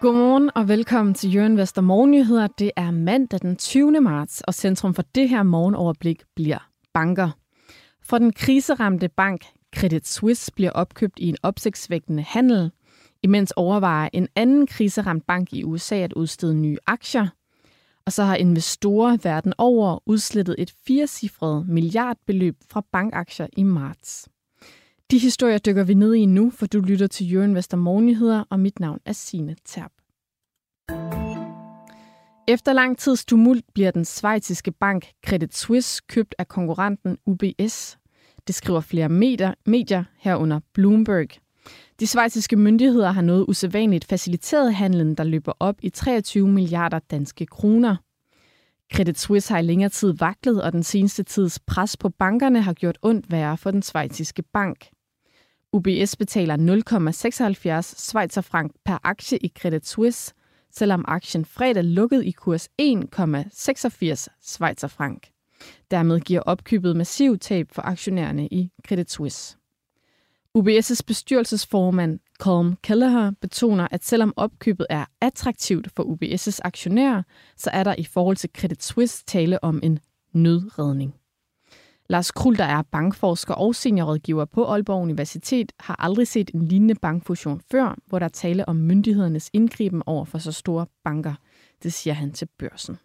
Godmorgen og velkommen til Jørgen Vester Morgennyheder. Det er mandag den 20. marts, og centrum for det her morgenoverblik bliver banker. For den kriseramte bank Credit Suisse bliver opkøbt i en opsigtsvækkende handel, imens overvejer en anden kriseramt bank i USA at udstede nye aktier. Og så har investorer verden over udslettet et firecifret milliardbeløb fra bankaktier i marts. De historier dykker vi ned i nu, for du lytter til Jørgen Vestermorgenheder, og mit navn er Sine Terp. Efter lang tids tumult bliver den svejtiske bank Credit Suisse købt af konkurrenten UBS. Det skriver flere medier, medier herunder Bloomberg. De svejtiske myndigheder har noget usædvanligt faciliteret handlen, der løber op i 23 milliarder danske kroner. Credit Suisse har i længere tid vaklet, og den seneste tids pres på bankerne har gjort ondt værre for den svejtiske bank. UBS betaler 0,76 Schweizerfranc per aktie i Credit Suisse, selvom aktien fredag lukkede i kurs 1,86 Schweizerfranc. Dermed giver opkøbet massiv tab for aktionærerne i Credit Suisse. UBS' bestyrelsesformand Colm Kelleher betoner, at selvom opkøbet er attraktivt for UBS' aktionærer, så er der i forhold til Credit Suisse tale om en nødredning. Lars Krul, der er bankforsker og seniorrådgiver på Aalborg Universitet, har aldrig set en lignende bankfusion før, hvor der tale om myndighedernes indgriben over for så store banker. Det siger han til børsen.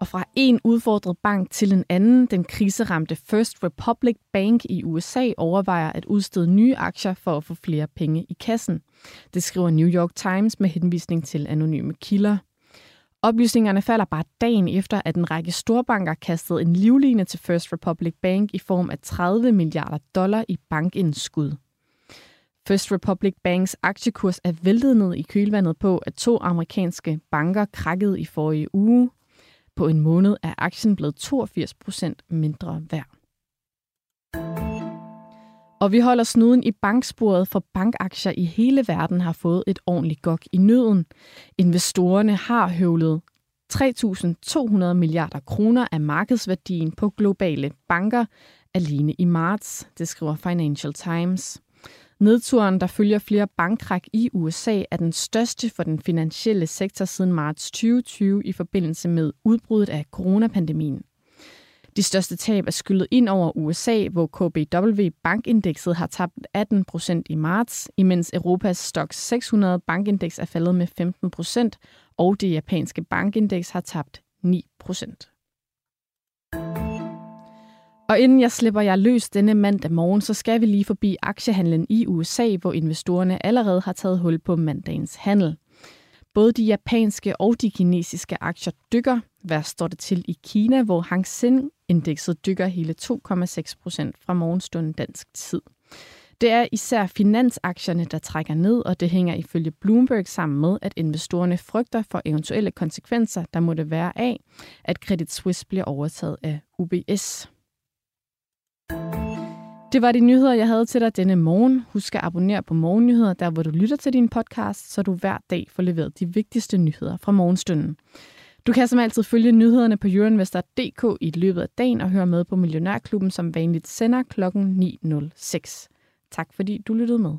Og fra en udfordret bank til en anden, den kriseramte First Republic Bank i USA overvejer at udstede nye aktier for at få flere penge i kassen. Det skriver New York Times med henvisning til anonyme kilder. Oplysningerne falder bare dagen efter, at en række storbanker kastede en livline til First Republic Bank i form af 30 milliarder dollar i bankindskud. First Republic Banks aktiekurs er væltet ned i kølvandet på, at to amerikanske banker krakkede i forrige uge. På en måned er aktien blevet 82 procent mindre værd. Og vi holder snuden i banksporet, for bankaktier i hele verden har fået et ordentligt gok i nøden. Investorerne har høvlet 3.200 milliarder kroner af markedsværdien på globale banker alene i marts, det skriver Financial Times. Nedturen, der følger flere bankkræk i USA, er den største for den finansielle sektor siden marts 2020 i forbindelse med udbruddet af coronapandemien. De største tab er skyllet ind over USA, hvor KBW bankindekset har tabt 18 procent i marts, imens Europas Stoxx 600 bankindeks er faldet med 15 procent, og det japanske bankindeks har tabt 9 procent. Og inden jeg slipper jer løs denne mandag morgen, så skal vi lige forbi aktiehandlen i USA, hvor investorerne allerede har taget hul på mandagens handel. Både de japanske og de kinesiske aktier dykker. Hvad står det til i Kina, hvor Hang Seng-indekset dykker hele 2,6 procent fra morgenstunden dansk tid. Det er især finansaktierne, der trækker ned, og det hænger ifølge Bloomberg sammen med, at investorerne frygter for eventuelle konsekvenser, der måtte være af, at Credit Suisse bliver overtaget af UBS. Det var de nyheder, jeg havde til dig denne morgen. Husk at abonnere på Morgennyheder, der hvor du lytter til din podcast, så du hver dag får leveret de vigtigste nyheder fra morgenstunden. Du kan som altid følge nyhederne på euroinvestor.dk i løbet af dagen og høre med på Millionærklubben, som vanligt sender kl. 9.06. Tak fordi du lyttede med.